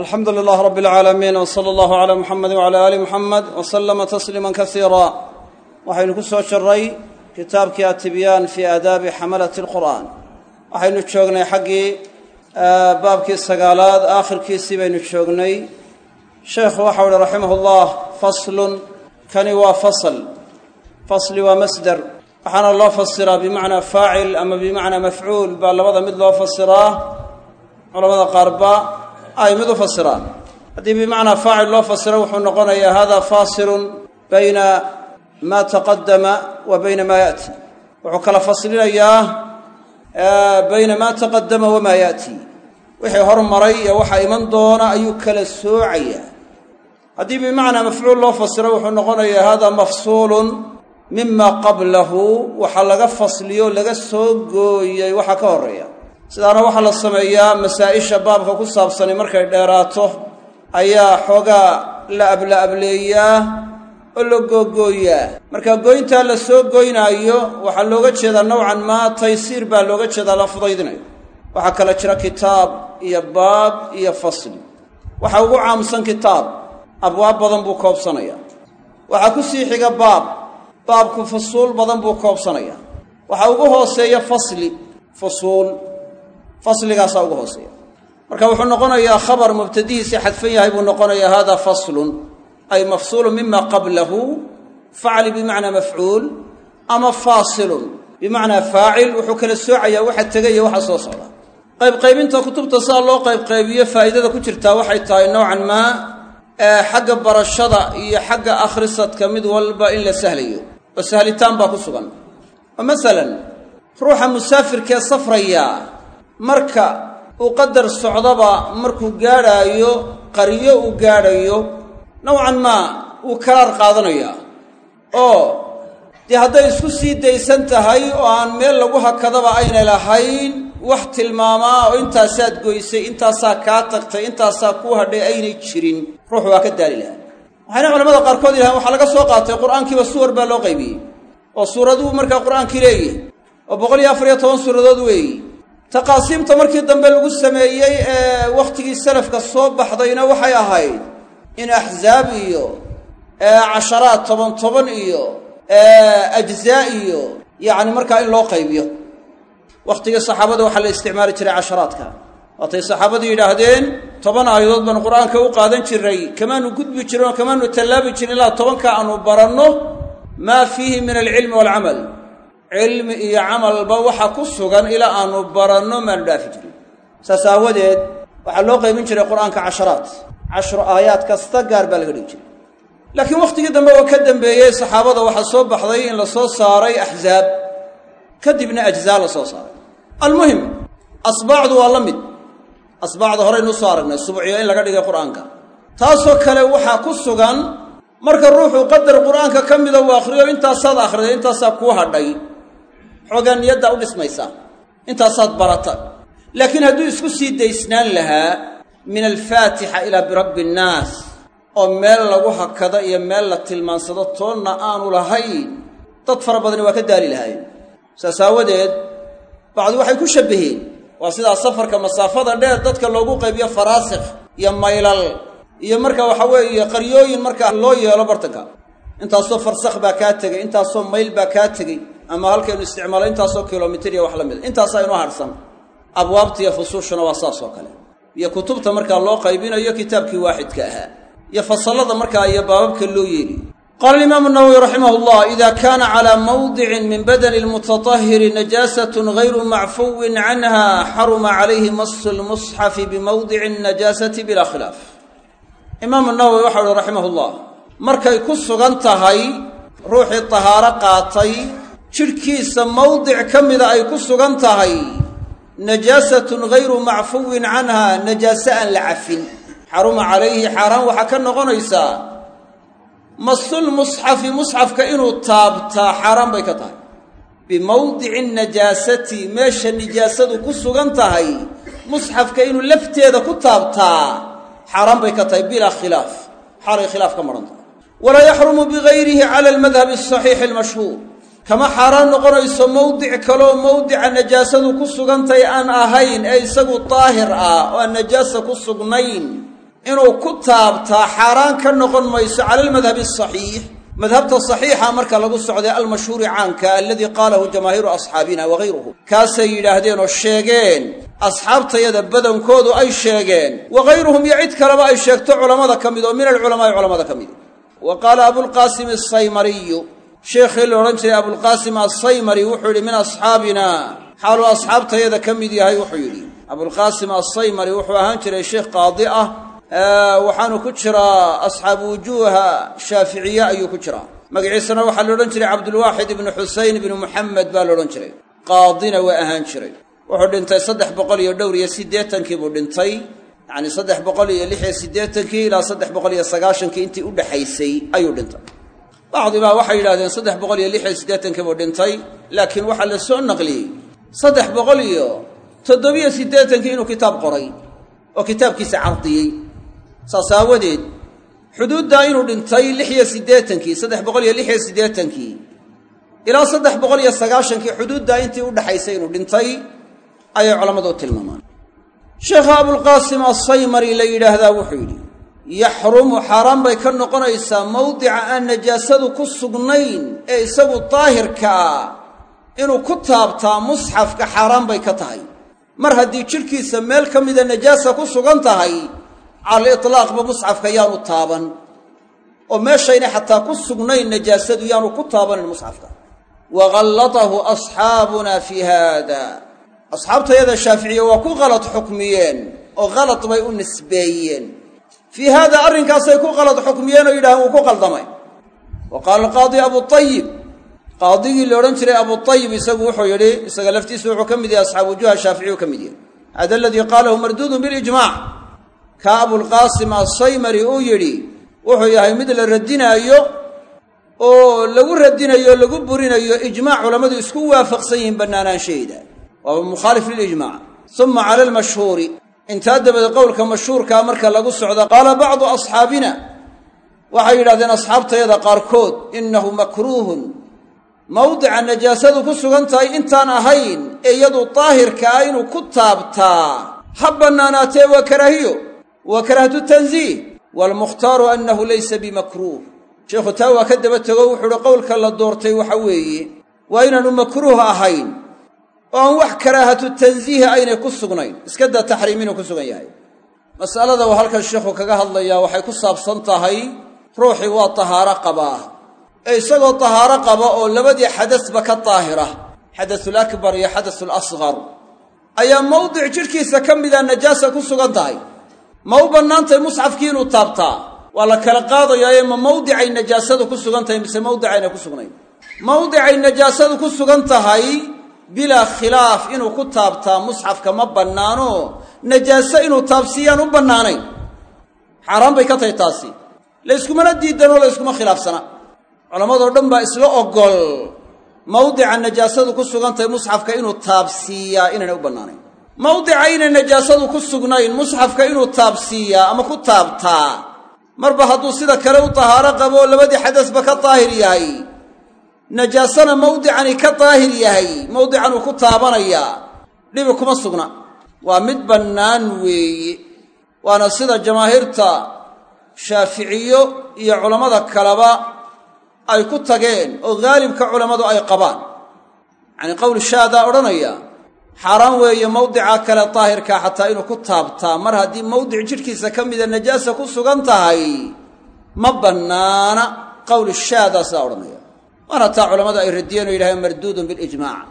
alxamdu lilah rab اlcaalamiin wsala allahu cala muxamedi wcala ali muxamed wslama tasliima kasiira waxaynu ku soo jiray kitaabkii atibyaan fi aadaabi xamalati اlqur'an waxaynu joognay xaggii baabkii sagaalaad aakhirkiisii baynu joognay sheekhu waxau uhi raximah اllah faslun kani waa fasl fasli waa masder waxaana loo fasiraa bimacnaa faacil ama bimacnaa mafcuul baa labada mid loo fasiraa culamada qaarba ay mid u fasiraan. Haddii bimacnaa faacil loo fasiro wuxuu noqonayaa hada fasilun bayna ma taqadama wa bayna ma yaati wuxuu kala faslinayaa bayna ma taqadama wamaa yaati wixii hormaray iyo waxa iman doona ayuu kala soocayaa haddii bimacnaa mafcuul loo fasiro wuxuu noqonayaa hada mafsuulun mima qablahu. Waxaa laga fasliyo laga soo gooyey waxaa ka horreeya sidaana waxaa la sameeyaa masaa-isha baabka ku saabsani markay dheeraato ayaa xoogaa la abla-ableeyaa oo la googooyaa. Marka gooyntaa la soo goynaayo waxaa looga jeedaa nowcan maa taysiir baa looga jeedaa la fudaydinayo waxaa kale jira kitaab iyo baab iyo fasli waxaa ugu caamsan kitaab abwaab badan buu koobsanaya waxaa ku sii xiga baab baabku fusuul badan buu koobsanaya waxaa ugu hooseeya fasli fusuul fasligaasaa ugu hooseeya. Marka wuxuu noqonayaa khabar mubtadihiisii xadfan yahay buu noqonayaa hada faslun ay mafsuulun mima qablahu facli bimacnaa mafcuul ama faasilun bimacnaa faacil wuxuu kala soocayaa waxa tegaya waxa soo socda. Qaybqaybinta kutubta sidaa loo qaybqaybiyo faa'iidada ku jirtaa waxay tahay nowcan maa xagga barashada iyo xagga akhrisadka mid walba in la sahlayo oo sahlitaan baa ku sugan. Oo masalan ruuxa musaafirkee safraya marka uu qadar socdaba markuu gaadhaayo qaryo uu gaadhayo nowcan maa wuu karaar qaadanayaa oo dee hadday isku sii daysan tahay oo aan meel lagu hakadaba aynay lahayn wax tilmaamaa oo intaasaad goysay intaasaa kaa tagtay intaasaa kuu hadhay aynay jirin ruuxu waa ka daali lahaa. Waxayna culamada qaarkood yidhahaan waxaa laga soo qaatay qur'aankiiba suwar baa loo qaybiyey. Oo suuraduu markaa qur'aankii leeyihi oo boqol iyo afar iyo toban suuradood weeyi taqaasiimta markii dambe lagu sameeyey ee wakhtigii salafka soo baxdayna waxay ahayd in axzaab iyo casharaad toban toban iyo ajzaa iyo yacni markaa in loo qaybiyo. Wakhtigii saxaabada waxaa la isticmaali jiray casharaadka. Waatay saxaabadu yidhaahdeen toban aayadood baanu qur'aanka u qaadan jiray kamaanu gudbi jirin oo kamaanu tallaabi jirin ilaa tobanka aanu baranno maa fiihi min alcilmi waalcamal cilmi iyo camalba waxa ku sugan ilaa aanu baranno maanu dhaafi jirin. Saas aawadeed waxaa loo qaybin jiray qur'aanka casharaad cashro aayaad kasta gaar baa laga dhigi jiray. Laakiin wakhtigii dambe oo ka dambeeyey saxaabada waxaa soo baxday in la soo saaray axzaab kadibna ajzaa la soo saaray. Almuhim asbaacdu waa la mid. Asbaacda horeynu soo aragnay subciyo in laga dhigay qur'aanka. Taasoo kale waxaa ku sugan marka ruuxu qadar qur'aanka ka mida uu akhriyo intaasaad akhriday intaasaa kuu hadhay xoogaa niyaddaa u dhismaysaa. Intaasaad barata. Laakiin hadduu isku sii daysnaan lahaa min alfaatixa ilaa birabbi innaas oo meel lagu hakado iyo meel la tilmaansado toonna aanu lahayn dad fara badani waa ka daali lahaayeen. Saas aawadeed bacdi waxay ku shabbaheen waa sidaa safarka masaafada dheer dadka loogu qaybiyo faraasikh iyo maylal iyo marka waxa weeye qaryooyin marka loo yeelo bartanka. Intaasoo farsakh baa kaa tegey intaasoo mayl baa kaa tegey ama halkaynu isticmaalo intaasoo kilomitir iyo wax la mid. A intaasaa inoo harhsan abwaabta iyo fusuushuna waa saas oo kale. Iyo kutubta markaa loo qaybinayo kitaabkii waaxidka ahaa. Iyo fasallada markaa iyo baababka loo yeeli. Qaala alimaamu nawowi raximah llah ida kaana calaa mawdicin min badani lmutatahiri najaasatun gayru macfuwin canha xaruma calayhi masu lmusxafi bimawdici najaasati bila khilaaf imaamu nawowi waxau uhi raximah llah markay ku sugan tahay ruuxii tahaaro qaatay jidhkiisa mawdic ka mida ay ku sugan tahay najaasatun gayru macfuwin canha najaase aan la cafin. Xaruma calayhi xaaraan waxaa ka noqonaysaa masul musxafi musxafka inuu taabtaa xaaraan bay ka tahay. Bimawdici najaasati meesha nijaasadu ku sugan tahay musxafka inuu lafteeda ku taabtaa xaaraan bay ka tahay bilaa khilaaf. Xaalay khilaaf ka maran tahay. Walaa yaxrumu bigayrihi cala almadhabi asaxiixi almashhuur kama xaaraan noqonayso mawdic kaloo mawdica najaasadu ku sugantahay aan ahayn ee isagu daahir ah oo aan najaasa ku sugnayn inuu ku taabtaa xaaraan ka noqon mayso cala almadhabi asaxiix madhabta saxiixa marka lagu socday almashhuuri caanka aladii qaalahu jamaahiiru asxaabina wagayruhu kaasay yidhaahdeen oo sheegeen asxaabtayada badankoodu ay sheegeen wagayruhum iyo cid kaleba ay sheegto culammada ka mid oo min alculamaai culamada ka mid. Wa qaala abulqaasim asaymariyu sheekhii la odhan jiray abulqaasim asaymari wuxuu yidhi min asxaabina xaaluu asxaabtayada ka mid yahay wuxuu yidhi. Abulqaasim asaymari wuxuu ahaan jiray sheekh qaadi ah waxaanu ku jiraa asxaabu wujuuha shaaficiye ayuu ku jiraa. Magaciisana waxaa la odhan jiray cabdulwaaxid ibnu xuseyn ibnu muxamed baa la odhan jiray. Qaadina waa ahaan jiray. Wuxuu dhintay saddex boqol iyo dhowr iyo siddeetankii buu dhintay. Yacni saddex boqol iyo lix iyo siddeetankii ilaa saddex boqol iyo sagaashankii intii u dhexaysay ayuu dhintay bacdibaa waxay yidhahdeen saddex boqol iyo lix iyo siddeetankii buu dhintay laakiin waxaa la soo naqliyey saddex boqol iyo toddobiyo siddeetankii inuu kitaab qoray oo kitaabkiisa cardiyey. Saas aawadeed xuduuddaa inuu dhintay lix iyo siddeetankii saddex boqol iyo lix iyo siddeetankii ilaa saddex boqol iyo sagaashankii xuduuddaa intii u dhexaysay inuu dhintay ayay culammadu u tilmaamaan sheekha abulqaasim assaymari la yidhaahdaa wuxuu yidhi yaxrumu xaaraan bay ka noqonaysaa mawdica aan najaasadu ku sugnayn ee isagu daahirka ah inuu ku taabtaa musxafka xaaraan bay ka tahay. Mar haddii jidhkiisa meel ka mida najaasa ku sugan tahay cala itlaaqba musxafka yaanu taaban. Oo meeshayna xataa ku sugnayn najaasadu yaanu ku taabanin musxafka. Wa khallatahu asxaabuna fii haada. Asxaabtayada shaaficiye waa ku qalad xukmiyeen oo khalad bay u nisbeeyeen fii haada arrinkaasay ku qalad xukmiyeen oo yidhaaheen wuu ku qaldamay. Wa qaala alqaadi abuayib qaadigii la odhan jiray abuayib isagu wuxuu yidhi isaga laftiisu wuxuu ka mid yahay asxaabu wujuha shaaficiyu ka mid yahay. Hada aladii qaalahu marduudun bilijmac ka abulqaasim assaymari uu yidhi wuxuu yahay mid la radinaayo oo lagu radinayo lagu burinayo ijmac culammadu isku waafaqsan yihiin bannaanaanshaheeda waaba mukhaalif lilijmac uma cala almashhuuri intaa dabadeed qowlka mashhuurkaa marka lagu socda qaala bacdu asxaabina waxay yidhahdeen asxaabtayada qaarkood innahu makruuhun. Mawdica najaasadu ku sugan tahay intaan ahayn ee iyadu daahirka ah inuu ku taabtaa. Ha bannaanaatee waa karaahiyo waa karaahatu tanziih. Waalmukhtaaru annahu laysa bimakruuh. Sheikhu taa waa ka daba tego wuxuu uhi qowlka la doortay waxa weeye waa inaanu makruuh ahayn oo aan wax karaahatu tansiihi aynay ku sugnayn. Iska daa taxriim inuu ku sugan yahay. Mas'alada uu halkan sheikhu kaga hadlayaa waxay ku saabsan tahay ruuxii waa tahaaro qabaa ee isagoo tahaaro qaba oo labadii xadasba ka daahira xadasul akbar iyo xadasul asqar ayaa mawdic jidhkiisa ka mida najaasa ku sugan tahay. Ma u bannaantay musxafkii inuu taabtaa? Waa la kala qaadayaaye ma mawdicay najaasadu ku sugan tahay mise mawdicayna ku sugnayn? Mawdicay najaasadu ku sugan tahay bilaa khilaaf inuu ku taabtaa musxafka ma bannaano najaaso inuu taabsiiyaan u bannaanayn. Xaaraan bay ka tahay taasi. Layskumana diidanoo layskuma khilaafsana. Culammadoo dhan baa isla ogol mawdica najaasadu ku sugan tahay musxafka inuu taabsiiyaa inaynay u bannaanayn. Mawdica aynay najaasadu ku sugnayn musxafka inuu taabsiiyaa ama ku taabtaa marba hadduu sida kale u tahaaro qabo labadii xadasba ka daahir yahay najaasana mawdicani ka daahir yahay mawdican uu ku taabanayaa dhibi kuma sugna. Waa mid bannaan weeye waana sida jamaahiirta shaaficiyo iyo culammada kaleba ay ku tageen oo haalibka culammadu ay qabaan. Yacanii qowl shaadaa odhanaya xaaraan weeye mawdica kale daahirkaa xataa inuu ku taabtaa. Mar haddii mawdic jidhkiisa ka mida najaasa ku sugan tahay ma bannaana qowl shaadaa sidaa odhanaya waana taa culammadu ay radiyeen oo yidhahdeen marduudun bilijmaac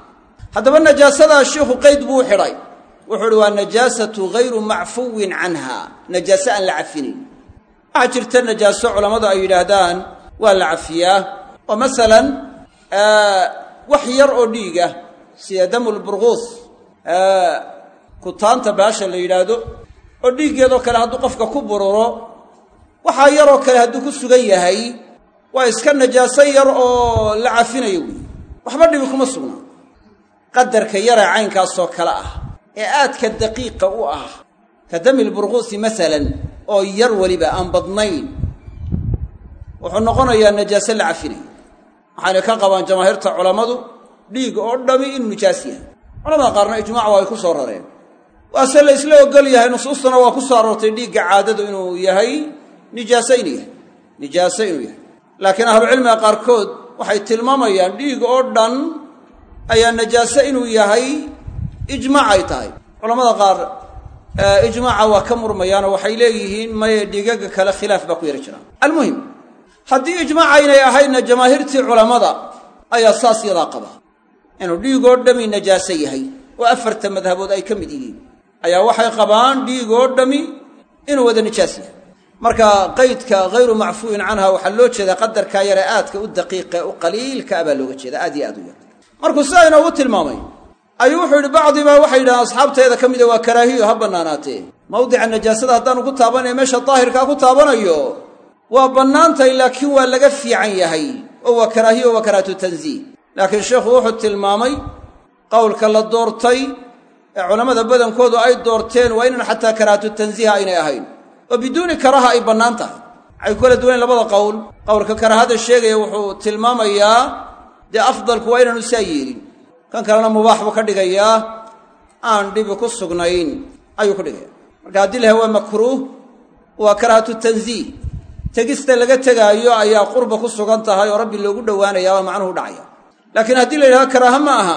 haddaba najaasadaa shiikhu qayd buu xidhay. Wuxuu uhi waa najaasatu hayru macfuwin canha. Najaaso aan la cafinayn waxaa jirta najaaso culammadu ay yidhaahdaan waa la cafiyaa. Oo masalan wax yar oo dhiiga sida damulburquus kutaanta baasha la yidhaahdo oo dhiiggeedoo kale hadduu qofka ku bururo waxaa yaroo kale hadduu ku sugan yahay waa iska najaaso yar oo la cafinayo wey waxba dhibi kuma sugnaa qadarka yaree caynkaasoo kale ah ee aadka daqiiqa u ah ka dami lburquusi masalan oo yar weliba aan badnayn wuxuu noqonayaa najaaso la cafinayo waxayna ka qabaan jamaahiirta culammadu dhiig oo dhami inuu nijaas yahay. Culamada qaarna ijmaac waa ay ku soo rareen. Waase la isla ogol yahay nusuustuna waa ku soo aroortay dhiigga caadadu inuu yahay nijaaso inuu yahay. Nijaaso inuu yahay laakiin ahlucilmiga qaarkood waxay tilmaamayaan dhiig oo dhan ayaa najaaso inuu yahay ijmaac ay tahay. Culamada qaar ijmaaca waa ka murmayaanoo waxay leeyihiin maye dhiigaga kale khilaaf baa ku yari jiraan. Almuhim haddii ijmaac aynay ahaydna jamaahiirtii culammada ayaa saas yadaa qaba. Inuu dhiigoo dhami najaaso yahay oo afarta madhabood ay ka mid yihiin ayaa waxay qabaan dhiigoo dhami inuu wada nijaas yahay marka qaydka hayru macfuu'in canha waxaa loo jeedaa qadarkaa yare aadka u daqiiqa u qaliilka a baa looga jeeda aad iyo aad u yar. Markuu sidaa inoogu tilmaamay ayuu wuxuu yidhi bacdibaa waxay yidhahaan asxaabteeda ka mida waa karaahiyo ha bannaanaatee. Mawdica najaasada haddaanu ku taabanaya meesha daahirkaa ku taabanayo waa bannaantahay laakiin waa laga fiican yahay. Oo waa karaahiyo waa karaahatu tanziih. Laakiin sheikhu wuxuu tilmaamay qowlka la doortay ee culammada badankoodu ay doorteen waa inan xataa karaahatu tanziiha aynay ahayn oo biduuni karaha ay bannaan tahay. Waxay ku kala duwayn labada qowl qowlka karaahada sheegaya wuxuu tilmaamayaa dee afdalku waa inaanu saa yeelin. Kan kalena mubaax buu ka dhigayaa aan dhibi ku sugnayn. Ayuu ku dhigaya. Marka haddii laha waa makruuh waa karaahatu tanziih. Tegista laga tegaayo ayaa qurba ku sugan tahay oo rabbi loogu dhowaanaya waa macnuhu dhacaya. Laakiin haddii la yidhahdo karaaha ma aha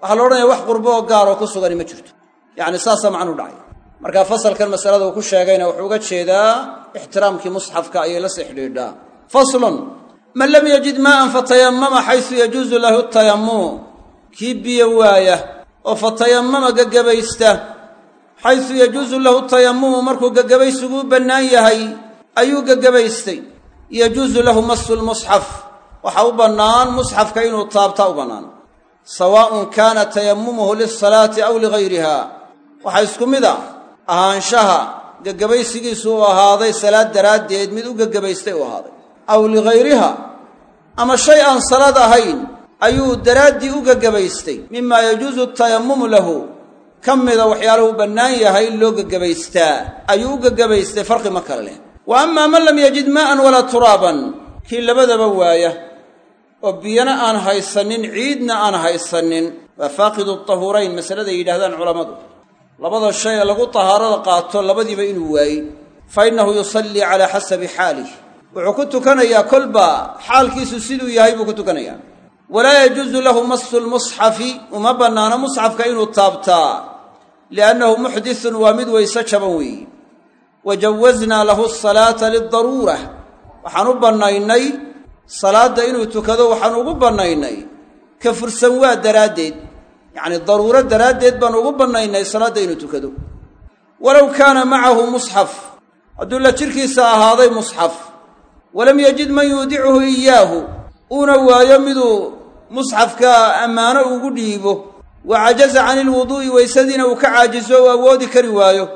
waxaa la odhanaya wax qurbo oo gaaroo ku sugani ma jirto. Yacni saasaa macnuhu dhacaya marka fasalkan masalada uu ku sheegayna wuxuu uga jeedaa ixtiraamkii musxafka ayay la sii xidhiidhaa faslun man lam yajid maa'an fatayamama xaysu yajuusu lahu tayamumu kii biyo waaya oo fatayamama gagabaysta xaysu yajuusu lahu tayamumu markuu gagabaysiguu bannaan yahay ayuu gagabaystay yajuusu lahu masu lmusxaf waxa u bannaan musxafka inuu taabtaa u bannaan. Sawaa'un kaana tayamumuhu lilsalaati aw ligayriha waxaa isku mid a ahaanshaha gagabaysigiisu uu ahaaday salaad daraaddeed mid u gagabaystay uu ahaaday. Aw ligayriha ama shay aan salaad ahayn ayuu daraaddii u gagabaystay mimaa yajuusu tayamumu lahu ka mida waxyaaluhu bannaan yahay in loo gagabaystaa ayuu u gagabaystay farqi ma kale leh. Wa amaa man lam yajid maa'an walaa turaaban kii labadaba waaya oo biyana aan haysanin ciidna aan haysanin waa faaqidu tahuurayn masaladay yidhahdaan culammadu labada shay ee lagu tahaarada qaato labadiiba inuu waayey. Fa innahu yusallii calaa xasabi xaalih. Wuxuu ku tukanayaa kolba xaalkiisu siduu yahay buu ku tukanayaa. Walaa yajuusu lahu masu lmusxafi uma bannaano musxafka inuu taabtaa liannahu muxditun waa mid weyse jaban weeye wa jawaznaa lahu asalaata lidaruura waxaan u bannaynay salaadda inuu tukado waxaan ugu bannaynay. Ka fursan waa daraaddeed yacnii daruuro daraaddeed baan ugu bannaynay salaadda inuu tukado. Walow kaana macahu musxaf. Hadduu la jidhkiisa ahaaday musxaf. Walam yajid man yuudicuhu iyaahu uuna waayo miduu musxafka ammaano ugu dhiibo. Wa cajaza cani ilwuduu'i weysadiina uu ka caajiso uu awoodi kari waayo.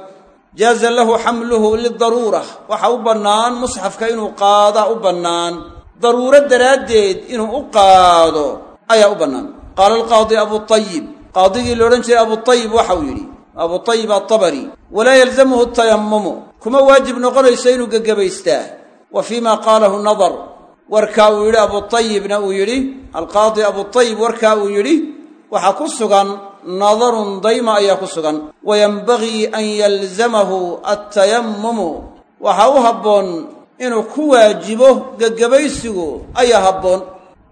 Jaaza lahu xamluhu lidaruura waxa u bannaan musxafka inuu qaadaa u bannaan. Daruuro daraaddeed inuu u qaado ayaa u bannaan qaala alqaadi abutayib qaadigii la odhan jiray abutayib waxa uu yidhi abutayib atabari walaa yalzamuhu tayamumu kuma waajib noqonayso inuu gegebaystaa wa fii ma qaalahu nadar warkaa uu yidhi abutayibna uu yidhi alqaadi abutayib warkaa uu yidhi waxaa ku sugan nadarun dayma ayaa ku sugan. Wa yenbagii an yalzamahu attayamumu waxaa u habboon inuu ku waajibo gegebaysigu ayaa habboon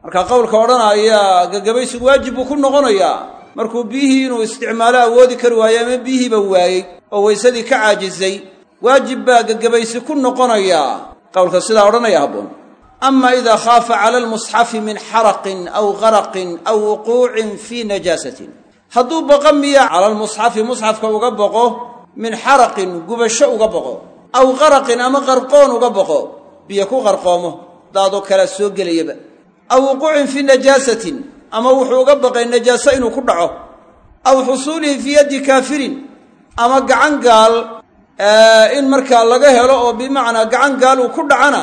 marka qowlka odhanaya gegebaysigu waajib buu ku noqonayaa. Markuu biyihii inuu isticmaalo awoodi kari waayo ama biyihiiba waayey oo weysadii ka caajisay waajib baa gegebaysi ku noqonayaa qowlka sidaa odhanaya habboon. Ama ida khaafa cala almusxafi min xaraqin aw garaqin aw wuquucin fii najaasatin. Hadduu boqo miya cala almusxafi musxafka uga boqo min xaraqin gubasho uga boqo aw qaraqin ama qarqoon uga boqo biyo ku qarqoomo daadoo kalea soo gelayaba aw wuquucin fii najaasatin ama wuxuu uga baqay najaaso inuu ku dhaco. Aw xusuulihi fii yaddi kaafirin ama gacan gaal in markaa laga helo oo bimacnaa gacan gaal uu ku dhacana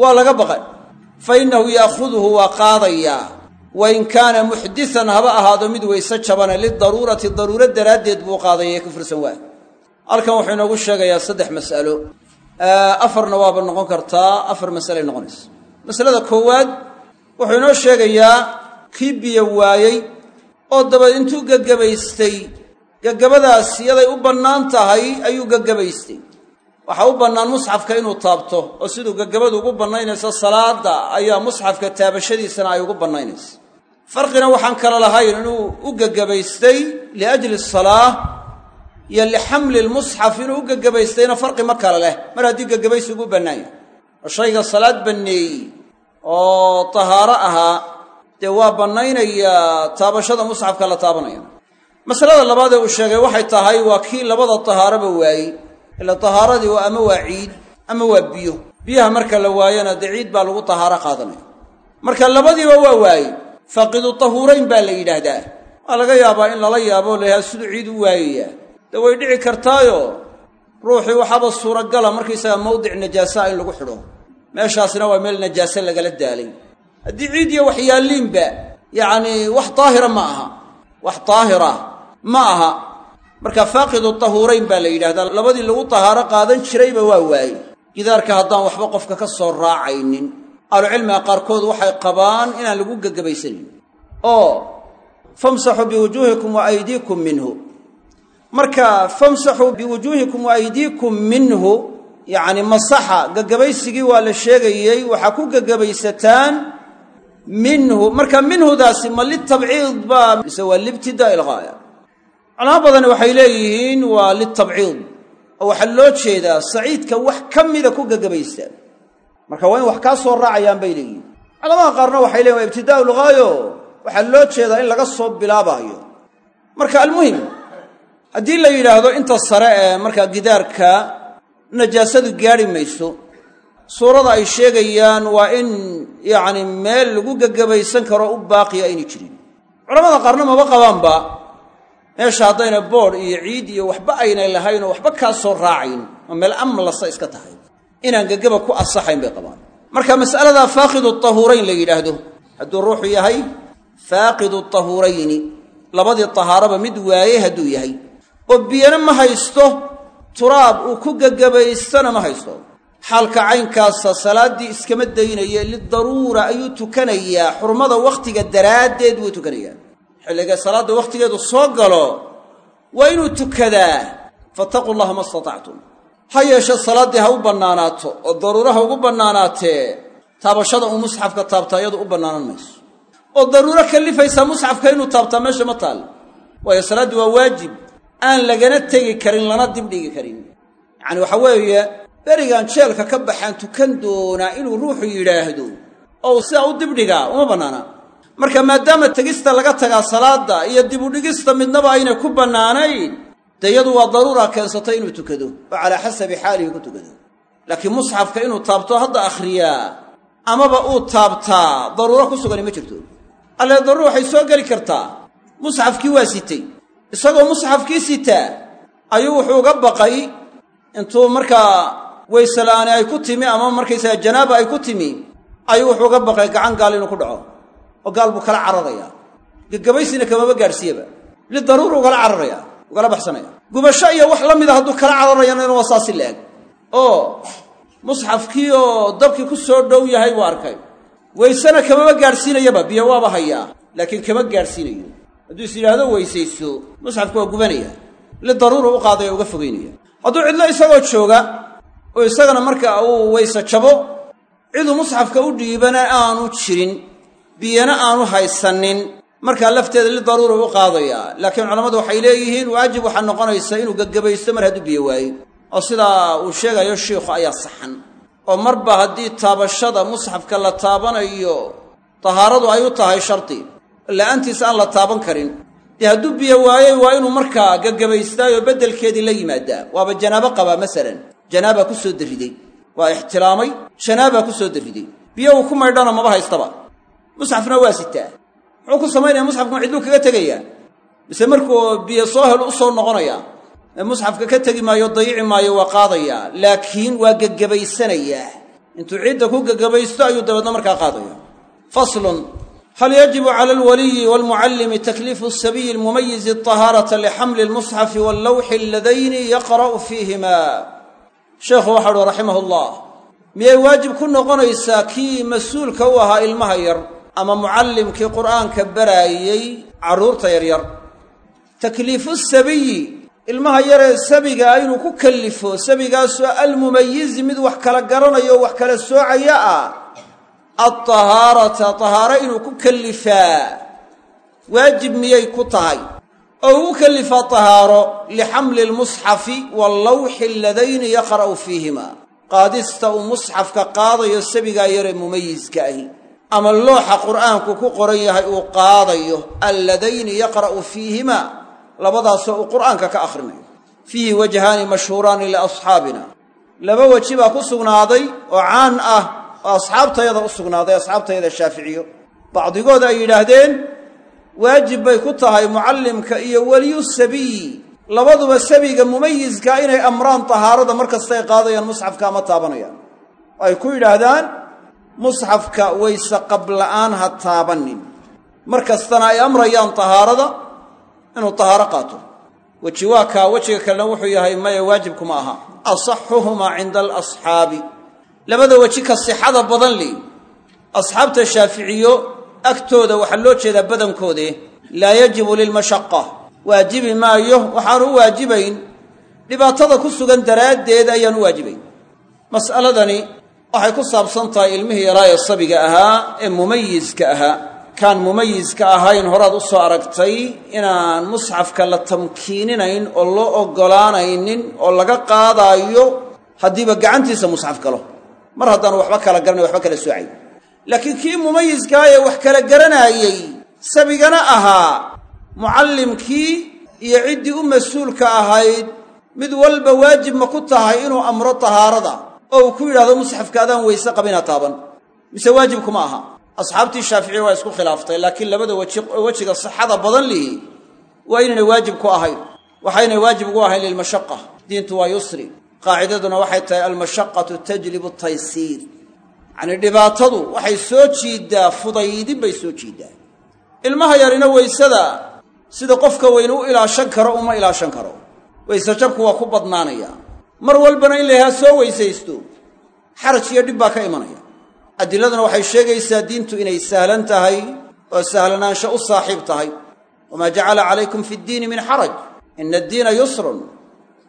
waa laga baqay. Fa innahu ya'khuduhu waa qaadayaa wa in kaana muxdisan haba ahaado mid weyse jabana lidaruurati daruuro daraaddeed buu qaadaya ee ka fursan waa halkan wuxuu inoogu sheegayaa saddex mas'alo. Afarna waaba noqon kartaa afar mas'alay noqonaysa. Masalada koowaad wuxuu inoo sheegayaa kii biyo waayey oo dabeed intuu gegebaystay gegabadaas yaday u bannaan tahay ayuu gegabaystay waxaa u bannaan musxafka inuu taabto oo siduu gegabadu ugu bannaynayso salaada ayaa musxafka taabashadiisana ay ugu bannaynaysa farqina waxaan kala lahayn inuu u gegabaystay liajli salaa iyo lixamli lmusxaf inuu u gegabaystayna farqi ma kale leh. Mar haddii gegabaysigu u bannaan yahay oo shayga salaad banneeyey oo tahaaro ahaa dee waa bannaynayaa taabashada musxafka la taabanaya. Masalada labaad ee uu sheegay waxay tahay waa kii labada tahaaraba waayey. Ila tahaaradii waa ama waa ciid ama waa biyo. Biyaha marka la waayona dee ciid baa lagu tahaaro qaadanaya. Marka labadiiba waa waayey faaqidu tahuurayn baa la yidhaahdaa. Waa laga yaabaa in lala yaabo layahaa siduu ciid u waayayaa dee way dhici kartaayo? Ruuxii waxaaba suuragala markaysaga mawdic najaasa in lagu xidho meeshaasina waa meel najaase lagala daalay. Haddii ciid iyo waxyaalliinba yacnii wax daahira ma aha. Wax daahira ma aha. Marka faaqidu tahuurayn baa la yidhahdaa labadii lagu tahaaro qaadan jirayba waa waayey. Gidaarka haddaan waxba qofka ka soo raacaynin. Ahlucilmiga qaarkood waxay qabaan inaan lagu gegabaysanayn oo famsaxuu biwujuuhikum wa aydiikum minhu. Marka famsaxuu biwujuuhikum wa aydiikum minhu yacni masaxa gegabaysigii waa la sheegayey waxaa ku gegabaysataan minhu marka minhudaasi ma litabciid baa mise waa libtidaa ilgaaya culamo badani waxay leeyihiin waa litabciid oo waxaa loo jeedaa saciidka wax ka mida ku gegabaysta marka waa in wax kaa soo raacayaan bay leeyihiin. Culamada qaarna waxay leeyihiin waa ibtidaau lghaayo waxaa loo jeedaa in laga soo bilaabaayo. Marka almuhim haddii la yidhaahdo inta sare ee markaa gidaarka najaasadu gaadhi mayso. Suurada ay sheegayaan waa in yacni meel lagu gegabaysan karo u baaqiya aynay jirin. Culamada qaarna maba qabaanba. Meesha haddayna boodh iyo ciid iyo waxba aynay lahayn oo waxba kaa soo raacayn oo meel amlasa iska tahay. Inaan gegaba ku asaxayn bay qabaan. Marka mas'aladaa faaqidu tahuurayn la yidhaahdo. Hadduu ruuxu yahay faaqidu tahuurayni. Labadii tahaaraba mid waaye hadduu yahay. Oo biyana ma haysto turaab uu ku gegabaystana ma haysto. Xaalka caynkaasa salaaddii iskama daynaya lidaruura ayuu tukanayaa xurmada wakhtiga daraaddeed buu tukanayaa xilliga salaadda wakhtigeedu soo galo waa inuu tukadaa. Fattaquu llaha ma istatactum. Ha yeeshe salaaddii ha u bannaanaato oo daruuro ha ugu bannaanaatee taabashada uu musxafka taabtaa iyadu u bannaanan mayso. Oo daruuro kallifaysaa musxafka inuu taabtaa meesha ma taal. Waayo salaaddii waa waajib aan lagana tegi karin lana dibdhigi karin. Yacani waxa weeye berigaan jeelka ka baxaan tukan doonaa inuu ruuxu yidhaahdo. Oo sidaa u dibdhigaa uma bannaana. Marka maadaama tegista laga tagaa salaadda iyo dibudhigista midnaba aynay ku bannaanayn dee iyadu waa daruura keensatay inuu tukado oo calaa xasabi xaalihi ku tukado. Laakiin musxafka inuu taabto hadda akhriyaa amaba uu taabtaa daruuro ku sugani ma jirto. Alle daruura waxay soo geli kartaa. Musxafkii waa sitay isagoo musxafkii sitaa ayuu wuxuu uga baqay intuu markaa waysela'aani ay ku timi ama markaysaga janaaba ay ku timi ayuu wuxuu uga baqay gacan gaal inuu ku dhaco oo gaal buu kala cararayaa gegabaysina kamaba gaadhsiiyaba. Lidaruura ugala cararaya ugala baxsanaya. Gubasho iyo wax la mida hadduu kala cararayana in waa saasi la-eg oo musxafkii oo dabkii ku soo dhow yahay buu arkay. Waysena kamaba gaadhsiinayaba biyo waaba hayaa laakiin kama gaadhsiinayo hadduu is yidhaahdo weysayso musxafku waa gubanaya. Lidaruura u qaadaya uga fogeynaya. Hadduu cidlo isagoo jooga oo isagana marka uu weyse jabo ciduu musxafka u dhiibana aanu jirin biyana aanu haysanin markaa lafteeda lidaruura u qaadayaa laakiin culammadu waxay leeyihiin waajib waxaa noqonaysa inuu gegabaysto mar hadduu biyo waayo. Oo sidaa uu sheegayo shiikhu ayaa saxan. Oo marba haddii taabashada musxafka la taabanayo tahaaradu ay u tahay shardi la'aantiis aan la taaban karin. Dee hadduu biyo waayey waa inuu markaa gegabaystaayoo beddelkeedii la yimaadaa. Waaba janaabo qabaa masalan. Janaabaa ku soo darriday waa ixtiraamay janaabaa ku soo darriday biyo uu ku maydhana maba haystaba. Musxafna waa sitaa. Muxuu ku samaynaya musxafka cidluu kaga tegayaa? Mise markuu biyo soo helo u soo noqonayaa ee musxafka ka tegi maayo dayici maayo waa qaadayaa laakiin waa gegabaysanayaa intuu cidda ku gegabaysto ayuu dabeedna markaa qaadaya faslun hal yajibu cala alwaliyi walmucallimi takliifu sabiyi almumayizi aطahaarata lixamli almusxafi wallawxi aladayni yaqra'u fiihima sheekhu waxau uhi raximah ullah miyay waajib ku noqonaysaa kii mas'uulka u ahaa ilmaha yar ama mucallimkii qur'aanka baraayey carruurta yaryar takliifu sabiyi ilmaha yaree sabiga ah inuu ku kallifo sabigaasoo almumayizi mid wax kala garanayo wax kala soocaya ah altahaarata tahaaro inuu ku kallifaa waajib miyay ku tahay oo uu u kallifaa tahaaro lixamli lmusxafi wallawxi aladayni yaqra'u fiihima qaadista uu musxafka qaadayo sabigaa yaree mumayiska ahi ama looxa qur'aanku ku qoran yahay uu qaadayo alladayni yaqra'u fiihima labadaasoo uu qur'aanka ka akhrinayo fiihi wajhaani mashhuuraani liasxaabina laba weji baa ku sugnaaday oo caan ah oo asxaabtayada u sugnaaday asxaabtayada shaaficiyo. Bacdigood ay yidhaahdeen waajib bay ku tahay mucallimka iyo weliyu sabiyi labaduba sabiga mumayiskaa inay amraan tahaarada mar kasta ay qaadayaan musxafka ama taabanayaan. Ay ku yidhaahdaan musxafka wayse qabla'aan ha taabanin. Mar kastana ay amrayaan tahaarada inuu tahaaro qaato. Weji wejiga kalena wuxuu yahay maya waajibkuma aha. Asaxuhumaa cinda alasxaabi labada weji ka sixada badan li asxaabta shaaficiyo agtooda waxaa loo jeedaa badankoode laa yajibu lilmashaqa waajibi maayo waxaanu u waajibayn. Dhibaatada ku sugan daraaddeed ayaan u waajibayn. Mas'aladani waxay ku saabsan tahay ilmihii yaraa ee sabiga ahaa ee mumayiska ahaa. Kaan mumayiska ahayn horaad u soo aragtay inaan musxafka la tamkiininayn oo loo oggolaanaynin oo laga qaadaayo haddiiba gacantiisa musxaf galo mar haddaanu waxba kala garanay waxba kala soocay laakiin kii mumayiskaah ee wax kala garanaayey sabigana ahaa mucallimkii iyo ciddii u mas'uulka ahayd mid walba waajib ma ku tahay inuu amro tahaarada oo uu ku yidhahdo musxafka adaan weyse qabina taaban. Mise waajibkuma aha. Asxaabtii shaaficiya waa isku khilaaftay laakiin labada weji wejiga sixada badan lihi waa inaynay waajib ku ahayn. Waxaynay waajib ugu ahayn lilmashaqa diintu waa yusri qaacidaduna waxay tahay almashaqatu tajlibu taysiir. Yacnii dhibaatadu waxay soo jiiddaa fudaydin bay soo jiiddaa. Ilmaha yarina weysada sida qofka weyne u ilaashan karo uma ilaashan karo. Weyse jabku waa ku badnaanaya. Mar walbana in layahaa soo weysaysto xaraj iyo dhib baa ka imanaya. Adiladuna waxay sheegaysaa diintu inay sahlan tahay oo sahlanaansho u saaxiib tahay. Wamaa jacala calaykum fi ddiini min xaraj. Ina addiina yusrun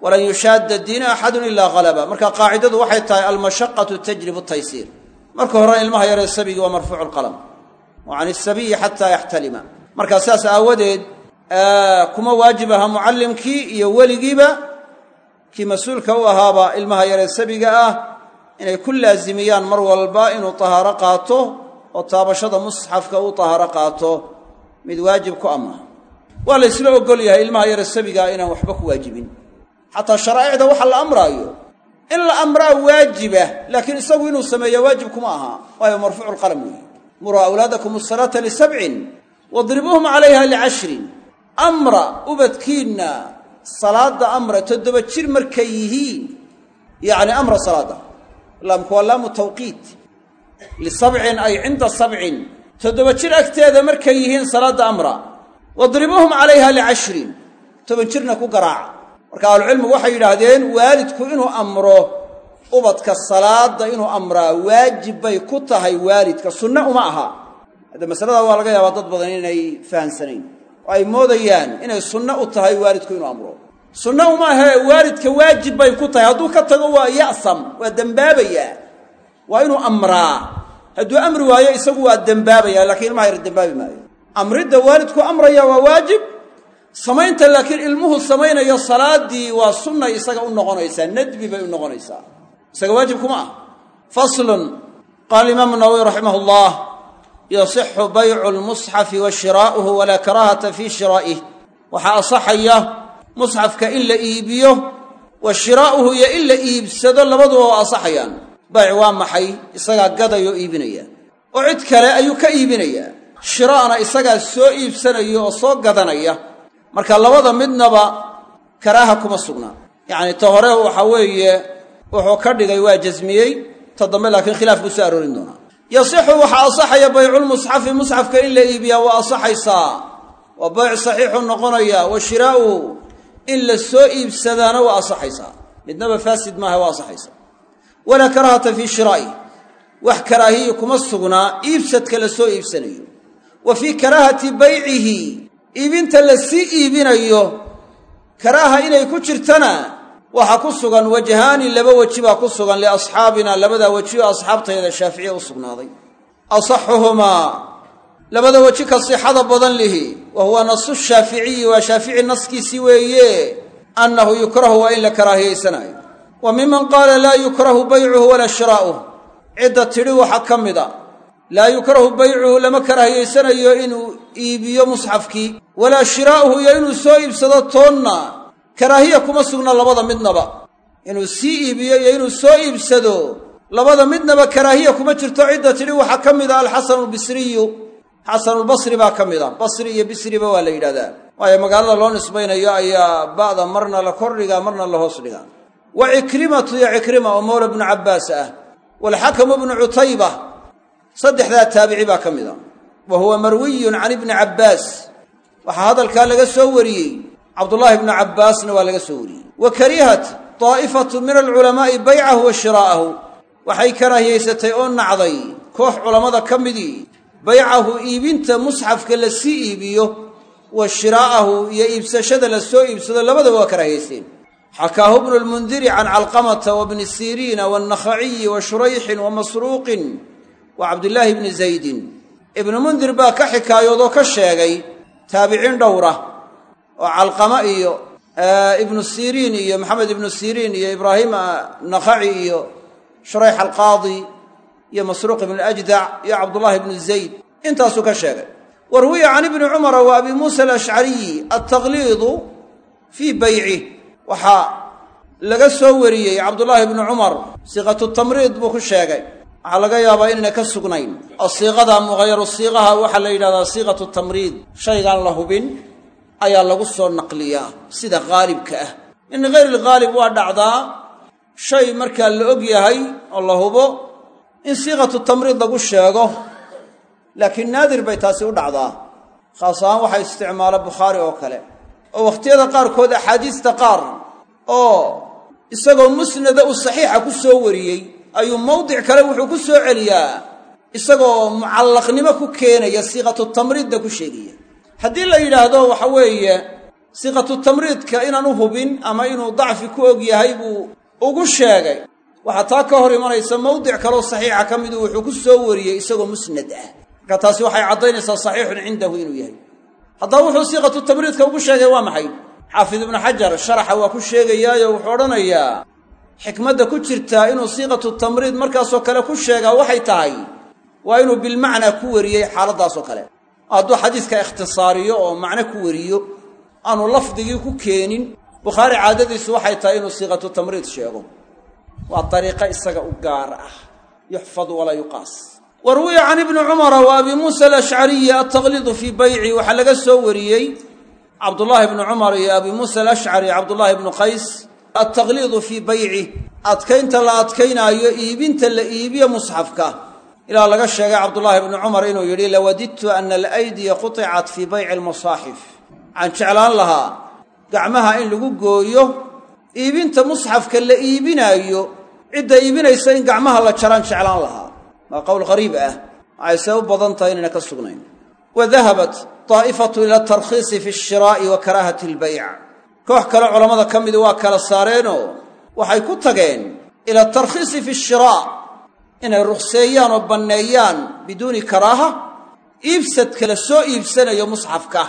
walan yushaadda diina axadun ilaa halaba marka qaacidadu waxay tahay almashaqatu tajlibu taysiir marka horena ilmaha yaree sabigii waa marfuucu lqalam wa can isabiyi xataa yaxtalima. Markaa saas aawadeed kuma waajib aha mucallimkii iyo weligiiba kii mas'uulka u ahaaba ilmaha yaree sabiga ah inay ku laazimiyaan mar walba inuu tahaaro qaato oo taabashada musxafka uu tahaaro qaato. Mid waajib ku ama. Waa la ysla ogol ilmaha yare sabigaa inaan waxba ku xataa sharaa'icda waxa la amraayo in la amraa waajiba laakiin isagu inuu sameeya waajib kuma aha waayo marfuucu lqalam weeye. Muruu awlaadakum asalaata lisabcin wadribuuhum calayha licashrin amra ubadkiinna salaadda amra toddoba jir markay yihiin yacni amra salaadda. Laamku waa laamu tawqiit lisabcin ay cinda sabcin toddoba jir agteeda markay yihiin salaadda amra. Wadribuuhum calayha licashrin toban jirna ku garaaca marka ahlucilmigu waxay yidhaahdeen waalidku inuu amro ubadka salaadda inuu amraa waajib bay ku tahay waalidka. Sunne uma aha. Hadda masaladaa waa laga yaabaa dad badan inay fahamsanayn oo ay moodayaan inay sunne u tahay waalidku inuu amro. Sunne uma ahee waalidka waajib bay ku tahay. Hadduu ka tago waa ya'sam waa dembaabayaa waa inuu amraa. Hadduu amri waayo isagu waa dembaabaya lakiin ilmaha yar dembaabi maayo amridda waalidku amraya waa waajib samaynta laakiin ilmuhu samaynayo salaaddii waa sunnay isaga u noqonaysaa nadbi bay u noqonaysaa. Isaga waajib kuma ah. Faslun qaala imaamu nawowi raximah llah yasixu baycu lmusxafi wa shiraa'uhu walaa karaahata fii shiraa'ih waxaa asaxaya musxafka in la iibiyo wa shiraa'uhu iyo in la iibsado labaduba waa asaxayaan. Bayc waa maxay? Isagaa gadayoo iibinaya. Oo cid kale ayuu ka iibinayaa shiraa'na isagaa soo iibsanaya oo soo gadanaya marka labada midnaba karaaha kuma sugnaa yacni ta hore waxa weeye wuxuu ka dhigay waa jasmiyey ta dambe laakiin khilaaf buu soo aroorin doonaa. Yasixu waxaa asaxaya bayculmusxafi musxafka in la iibiyaa waa asaxaysaa waa bayc saxiixu noqonaya wa shiraa'uhu in la soo iibsadaana waa asaxaysaa midnaba faasid maaha waa asaxaysaa walaa karaahata fii shiraa'i. Wax karaahiyi kuma sugnaa iibsadka la soo iibsanayo. Wa fii karaahati baycihi iibinta la sii iibinayo karaaha inay ku jirtana waxaa ku sugan wajhaani laba weji baa ku sugan liasxaabina labadaa weji oo asxaabtayda shaaficiya u sugnaaday. Asaxuhumaa labada weji ka sixada badan lihi wa huwa nasu shaaficiyi waa shaafici naskiisii weeye annahu yukrahu waa in la karaahiyaysanaayo wa miman qaala laa yukrahu baycuhu walaa shiraa'uh cidda tidhi waxaa ka mid a laa yukrahu baycuhu lama karaahiyaysanayo inuu iibiyo musxafkii walaa shiraa'uhu iyo inuu soo iibsado toonna. Karaahiya kuma sugna labada midnaba. Inuu sii iibiyo iyo inuu soo iibsado labada midnaba karaahiya kuma jirto. Cidda tidhi waxaa ka mid a alxasanu albisriyu xasanulbasri baa ka mid a basri iyo bisriba waa la yidhahdaa. Waayo magaalada loo nisbaynayo ayaa ba'da marna la kordhigaa marna la hoos dhigaa. Wa cikrimatu iyo cikrima oo mawla bnu cabbaas ah. Waalxakamu bnu cutayba saddexdaa taabici baa ka mid a. Wa huwa marwiyun can ibni cabbaas. Waxaa hadalkaa laga soo wariyey. Cabdullaahi bnu cabbaasna waa laga soo wariyey. Wa karihat daa'ifatu min alculamaa'i baycahu wa shiraa'ahu. Waxay karaahiyaysatay oo nacday koox culammada ka midii. Baycahu iibinta musxafka la sii iibiyo wa shiraa'ahu iyo iibsashada la soo iibsado labadaba waa karaahiyaysteen xakaahu bnu lmundiri can calqamata wa bni siriina waannakhaciyi wa shurayxin wa masruuqin wa cabdillaahi bni zaydin. Ibnu mundir baa ka xikaayoodoo ka sheegay taabiciin dhowra oo calqama iyo ibnu siriin iyo maxamed ibnu siriin iyo ibraahim nakhaci iyo shurayx alqaadi iyo masruuq ibnu ajdac iyo cabdullaahi ibnu zayd. Intaasuu ka sheegay. Wa ruwiya can ibni cumara wa abi muusa alashcariyi altaqliidu fii baycih waxaa laga soo wariyey cabdullaahi ibnu cumar siiqatu tamriid buu ku sheegay waxaa laga yaabaa inaynay ka sugnayn. Oo siiqada muhayaru siiqaha waxaa la yidhahdaa siiqatu tamriid. Shaygaan la hubin ayaa lagu soo naqliyaa sida haalibka ah. In hayr ilghaalib waa dhacdaa shay markaa la og yahay oo la hubo in siiqatu tamriid lagu sheego. Laakiin naadir bay taasi u dhacdaa. Khaas ahaan waxaa isticmaala bukhaari oo kale. Oo wakhtiyada qaarkood axaadiista qaar oo isagoo musnada uu saxiixa ku soo wariyey ayuu mawdic kale wuxuu ku soo celiyaa isagoo mucallaqnimo ku keenaya siiqatu tamriidna ku sheegaya. Haddii la yidhaahdo waxa weeye siiqatu tamriidka inaan u hubin ama inuu dacfi ku og yahay buu ugu sheegay. Waxaa taa ka hor imanaysa mawdic kaloo saxiixa ka midu wuxuu ku soo wariyey isagoo musnad ah. Marka taasi waxay caddaynaysaa saxiixun cindahu inuu yahay. Haddaba wuxuu siiqatu tamriidka ugu sheegay waa maxay? Xaafid ibnu xajar sharaxa waa ku sheegayaayo wuxuu odhanayaa xikmadda ku jirtaa inuu siiqatu tamriid markaasoo kale ku sheegaa waxay tahay waa inuu bilmacnaa ku wariyey xaaladdaasoo kale. Hadduu xadiiska ikhtisaariyo oo macno ku wariyo aanu lafdigii ku keenin bukhaari caadadiisu waxay tahay inuu siiqatu tamriid sheego. Waa dariiqo isaga u gaar ah yuxfadu walaa yuqaas. Wa ruwiya can ibni cumara wa abi muusa alashcariyi altaqliidu fii bayci waxaa laga soo wariyey cabdullaahi bni cumar iyo abi muusa alashcari cabdullaahi bnu qays altaqliidu fii bayci adkaynta la adkaynaayo iibinta la iibiyo musxafka ilaa laga sheegay cabdullaahi bni cumar inuu yidhi lawadidtu ana alaydiya quطicat fii bayci almasaaxif waxaan jeclaan lahaa gacmaha in lagu gooyo iibinta musxafka la iibinaayo cidda iibinaysa in gacmaha la jaraan jeclaan lahaa waa qowl qariib ah waxay see u badan tahay inayna ka sugnayn wa dahabat daa'ifatu ila atarkhiisi fi ashiraa'i wa karaahati albayc koox kale culammada ka midi waa kala saareenoo waxay ku tageen ila atarkhiisi fi ashiraa inay rukhseeyaan oo banneeyaan biduuni karaaha iibsadka la soo iibsanayo musxafka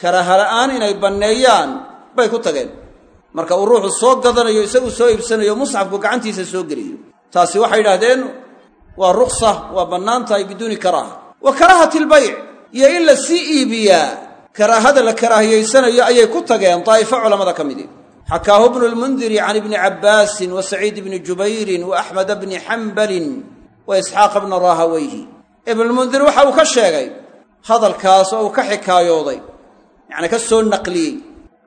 karaaha la'aan inay banneeyaan bay ku tageen. Marka uu ruuxu soo gadanayo isagu soo iibsanayo musxafku gacantiisa soo geliyo. Taasi waxay yidhahdeen waa ruksa waa bannaan tahay biduuni karaaha. Wa karaahati albayc iyo in la sii iibiyaa karaahada la karaahiyaysanayo ayay ku tageen daa'ifo culammada ka midi xakaahu bnu lmundiri can ibni cabbaasin wa saciid bni jubayrin wa axmeda bni xambalin wa isxaaqa bna raahaweyhi ibnulmundir waxa uu ka sheegay hadalkaas oo uu ka xikaayooday yacni ka soo naqliyey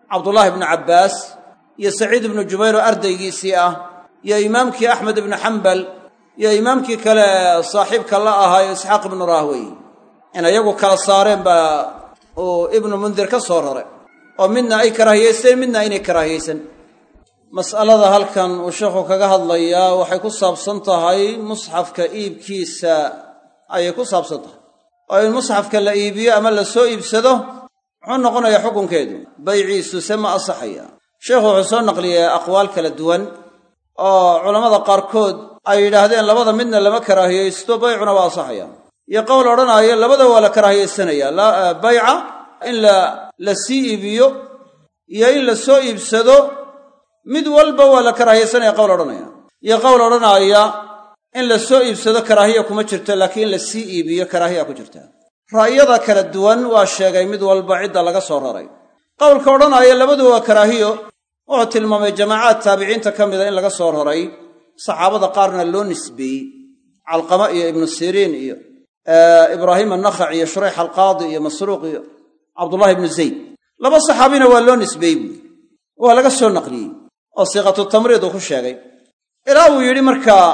cabdullaahi bnu cabbaas iyo saciid ibnu jubayr oo ardaygiisii ah iyo imaamkii axmed ibnu xambal iyo imaamkii kale saaxiibka la ahaayo isxaaq ibnu raahwey in kala saareen baa uu ibnu mundir ka soo raray. Oo midna ay karaahiyaysteen midna aynay karaahiyaysan. Mas'alada halkan uu sheekhu kaga hadlayaa waxay ku saabsan tahay musxafka iibkiisa ayay ku saabsan tahay. Oo in musxafka la iibiyo ama la soo iibsado muxuu noqonayaa xukunkeedu bayciisu se ma asaxaya. Sheikhu wuxuu soo naqliyey aqwaal kala duwan oo culammada qaarkood ay yidhaahdeen labada midna lama karaahiyaysto baycuna waa asaxaya iyo qowl odhanaayo labada waa la karaahiyaysanaya. Bayca in la sii iibiyo iyo in la soo iibsado mid walba waa la karaahiyaysanaya qowl odhanaya. Iyo qowl odhanaaya in la soo iibsado karaahiya kuma jirto laakiin in la sii iibiyo karaahiya ku jirta. Ra'yada kala duwan waa sheegay mid walba cidda laga soo raray. Qowlka odhanaaya labaduba waa karaahiyo. Wuxuu tilmaamay jamaacaad taabiciinta ka mida in laga soo raray saxaabada qaarna loo nisbeeyey. Calqama iyo ibnu siriin iyo ibraahim annakhac iyo shurayx alqaadi iyo masruuq iyo cabdullahi ibnu zayd. Laba saxaabina waa loo nisbeeyey buuri waa laga soo naqliyey oo siiqatu tamriid uu ku sheegay. Ilaa uu yidhi markaa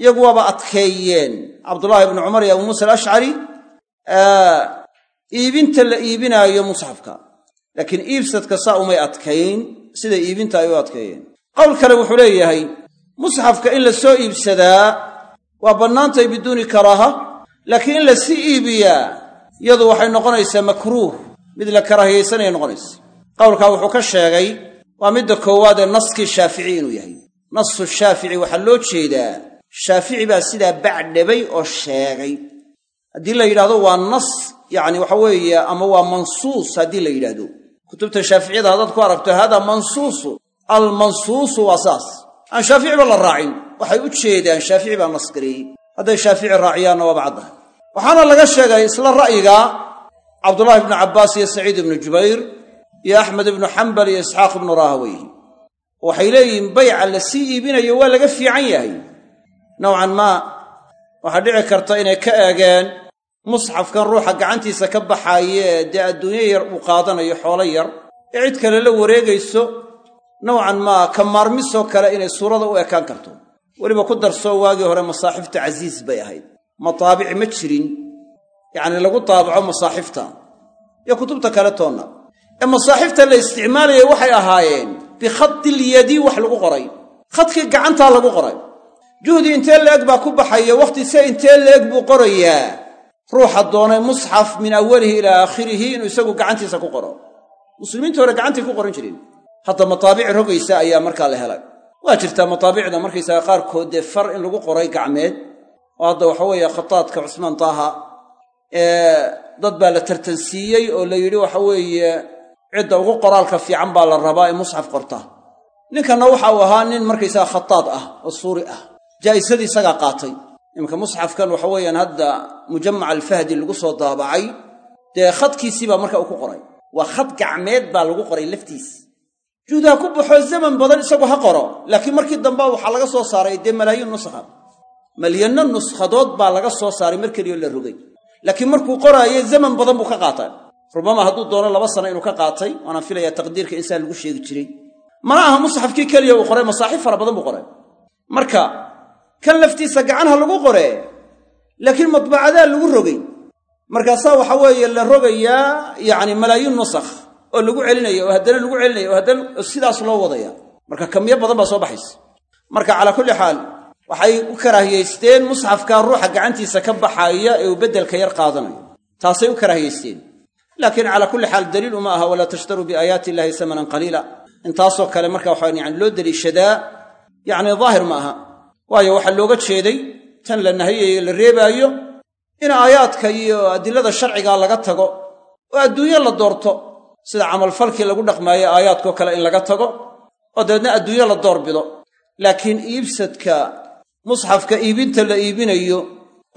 iyagu waaba adkeeyeen cabdullaahi ibnu cumar iyo abu muusa alashcari iibinta la iibinaayo musxafka. Laakiin iibsadka saa umay adkayn sida iibinta ay u adkeeyeen. Qowl kale wuxuu leeyahay musxafka in la soo iibsadaa waa bannaantay biduuni karaaha laakiin in la sii iibiyaa iyadu waxay noqonaysaa makruuh. Mid la karaahiyaysanaya noqonaysa. Qowlkaa wuxuu ka sheegay waa midda koowaad ee naskii shaafici inuu yahay. Nasu shaafici waxaa loo jeedaa shaafici baa sidaa bacdhabay oo sheegay. Haddii la yidhahdo waa nas yacni waxa weeye ama waa mansuus haddii la yidhaahdo. Kutubta shaaficiyada haddaad ku aragto haadaa mansuusu almansuusu waa saas. Aan shaaficiba la raacin. Waxay u jeedaan shaafici baa nasgareeyey hadday shaafici raaciyaanna waaba caddahay waxaana laga sheegay isla ra'yiga cabdullahi ibnu cabbaas iyo saciid ibnu jubayr iyo axmed ibnu xambal iyo isxaaq ibnu raahaweyhi waxay leeyihiin bayca la sii iibinayo waa laga fiican yahay. Nowcan maa waxaa dhici karta inay ka eegeen musxafkan ruuxa gacantiisa ka baxaayee dee adduunyo yar uu qaadanayo xoolo yar. Ee cid kale la wareegayso nowcan maa ka maarmisoo kale inay suurada u ekaan karto weliba ku darsoo waagii hore masaaxifta casiis bay ahayd. Mataabic ma jirin. Yacni lagu taabaco masaaxifta iyo kutubta kale toonna. Ee masaaxifta la isticmaalayay waxay ahaayeen bikhadilyadi wax lagu qoray. Khadkii gacantaa lagu qoray. Juhdi intee la-eg baa ku baxaya wakhti se intee la-eg buu qorayaa. Ruuxa doonay musxaf min awalihi ilaa aakhirihi inuu isagu gacantiisa ku qoro. Muslimiinta hore gacantay ku qoran jireen hadda mataabic rogaysa ayaa markaa la helay waa jirtaa mataabicda markaysaga qaarkood dee far in lagu qoray gacmeed oo hadda waxa weeye khataadka cusmaan taaha ee dad baa la tartansiiyey oo la yidhi waxa weeye cidda ugu qoraalka fiican baa la rabaa ee musxaf qorta. Ninkanna waxa uu ahaa nin markaysaga khataad ah oo suuri ah jaa'isadii isagaa qaatay. Iminka musxafkan waxa weeyaan hadda mujamac alfahdi lagu soo daabacay dee khadkiisii baa marka uu ku qoray. Waa khad gacmeed baa lagu qoray laftiis juhdaa ku baxoo zaman badan isagu ha qoro laakiin markii dambe waxaa laga soo saaray dee malaayiin nuskha malyanno nuskhadood baa laga soo saaray mar keliyoo la rogay. Laakiin markuu qoraayo zaman badan buu ka qaatay. Rubama hadduu doono laba sano inuu ka qaatay waanaan filayaa taqdiirka insaan lagu sheegi jiray. Mana aha musxafkii keliya uu qoray masaaxiif fara badan buu qoray. Marka kan laftiisa gacanha lagu qoree laakiin madbacadaa lagu rogay. Markaasaa waxa weeye la rogayaa yacni malaayiin nusakh oo lagu celinaya oo haddana lagu celinaya oo haddana sidaas loo wadaya. Marka kamiyo badan baa soo baxaysa. Marka calaa kulli xaal waxay u karaahiyaysteen musxafkaa ruuxa gacantiisa ka baxaaya ee uu beddelka yar qaadanayo. Taasay u karaahiyaysteen laakiin calaa kulli xaal daliil uma aha walaa tashtaruu biaayaati illaahi samanan qaliila. Intaasoo kale marka waxaa yani loo deliishadaa yacni daahir ma aha. Waayo waxaa looga jeeday tan la nahiyayo la reebaayo in aayaadka iyo adilada sharcigaa laga tago oo adduunyo la doorto sida camalfalkii lagu dhaqmaayo aayaadkoo kale in laga tago oo dabeedna adduunyo la doorbido laakiin iibsadka musxafka iibinta la iibinayo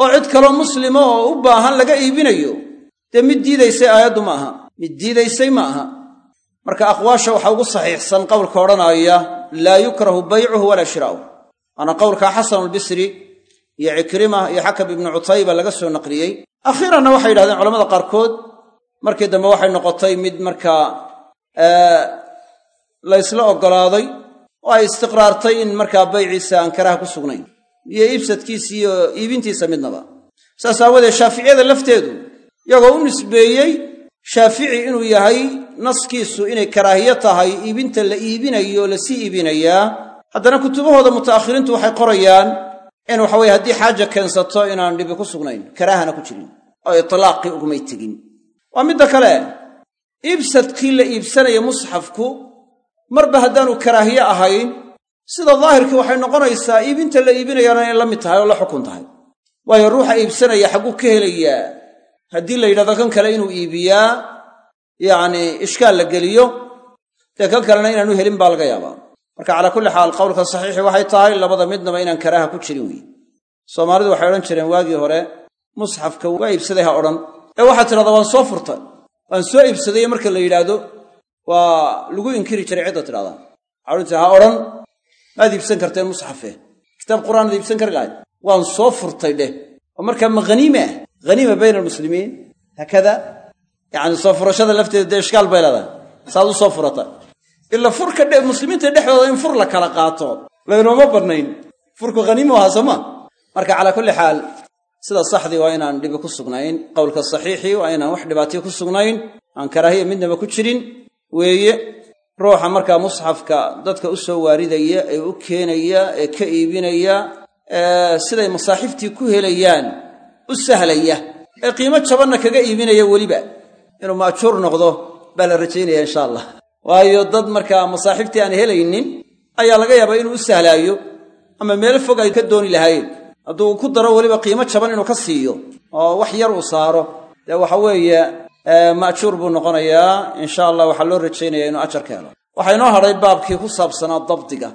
oo cid kaloo muslima oo u baahan laga iibinayo dee mid diidaysay aayaddu ma aha mid diidaysay ma aha marka aqwaasha waxaa ugu saxiixsan qowlka odhanaaya laa yukrahu baycuhu walaa shiraa'uh waana qowlka xasanulbisri iyo cikrima iyo xakam ibnu cutayba laga soo naqliyey. Akhiiranna waxay yidhahdeen culamada qaarkood markii dambe waxay noqotay mid markaa la ysla oggolaaday oo ay istiqraartay in markaa bayciisa aan karaha ku sugnayn. Iyo iibsadkiisa iyo iibintiisa midnaba. Saas aawadeed shaaficiyada lafteedu iyagoo u nisbeeyey shaafici inuu yahay naskiisu inay karaahiyo tahay iibinta la iibinayo oo la sii iibinayaa haddana kutubahooda muta'akhiriintu waxay qorayaan in waxa weye haddii xaaja keensato inaan dhibi ku sugnayn karaahana ku jirin oo itlaaqii ugumay tegin waa midda kale iibsadkii la iibsanaya musxafku marba haddaanu karaahiye ahayn sida daahirkii waxay noqonaysaa iibinta la iibinayaana inay la mid tahay oo la xukun tahay. Waayo ruuxa iibsanaya xagguu ka helayaa. Haddii la yidhahdo kan kale inuu iibiyaa yacnii ishkaal la geliyo dee kan kalena inaanu helin baa laga yaabaa. Marka calaa kulli xaal qowlka saxiixi waxay tahay labada midnaba inaan karaaha ku jirin weeye soomaalidu waxay odhan jireen waagii hore musxafka waa iibsaday ha odhan ee waxaad tidhahdaa waan soo furtay waan soo iibsaday marka la yidhaahdo waa lagu inkiri jiray cidda tidhahdaa waxaa odhan jira ha odhan maad iibsan karteen musxafe. Kitaab qur'aanaad iibsan kari lahayd. Waan soo furtay dheh. Oo markaa ma haniime ah. Haniima bayna almuslimiin. Haakada yacni soo furashada lafteeda dee ishkaal bay leedahay. Saad u soo furata. Ila furka dhe muslimiinta dhexdooda in fur la kala qaato. Laynooma bannayn furku haniimu ahaa sooma marka calaa kulli xaal sida saxdii waa inaan dhibi ku sugnayn qowlka saxiixii waa inaan wax dhibaatiyo ku sugnayn aan karaahiya midnaba ku jirin. Weeye ruuxa markaa musxafka dadka u soo waaridaya ee u keenaya ee ka iibinaya siday masaaxiiftii ku helayaan u sahlaya ee qiimo jabanna kaga iibinaya weliba. Inuu maajuur noqdo baa la rajaynaya insha allah. Waayo dad markaa masaaxiiftii aan helaynin ayaa laga yaabaa inuu u sahlaayo ama meel fog ay ka dooni lahaayeen hadduu ku daro weliba qiimo jaban inuu ka siiyo oo wax yar uu saaro. Dee waxa weeye maajuur buu noqonayaa. Insha allah waxaa loo rajaynaya inuu ajar ka helo. Waxaa inoo hadhay baabkii ku saabsanaa dabdiga.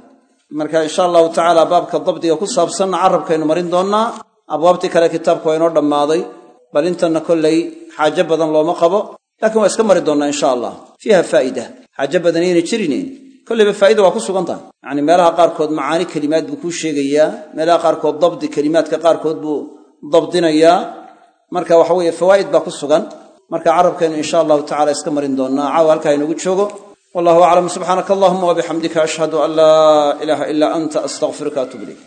Marka insha allahu tacaala baabka dabdiga ku saabsanna carabkaynu marin doonnaa. Abwaabtii kale kitaabka waa inoo dhammaaday. Bal intanna kollay xaajo badan looma qabo. Laakiin waa iska mari doonnaa insha allah. Fiiha faa'ida xaajo badan ayna jirine kollayba faa'ida waa ku sugan tahay. Yacni meelaha qaarkood macaani kelimaad buu kuu sheegayaa meelaha qaarkood dabdi kelimaadka qaarkood buu dabdinayaa. Marka waxa weeye fawaa'id baa ku sugan. Marka carabkaynu insha allahu tacala iska marin doonnaa. Caawa halkaa inoogu joogo. Wallahu aclam. Subxaanaka allahuma wabixamdika ashhadu an laa ilaaha ilaa anta astaqfiruka atub ilayk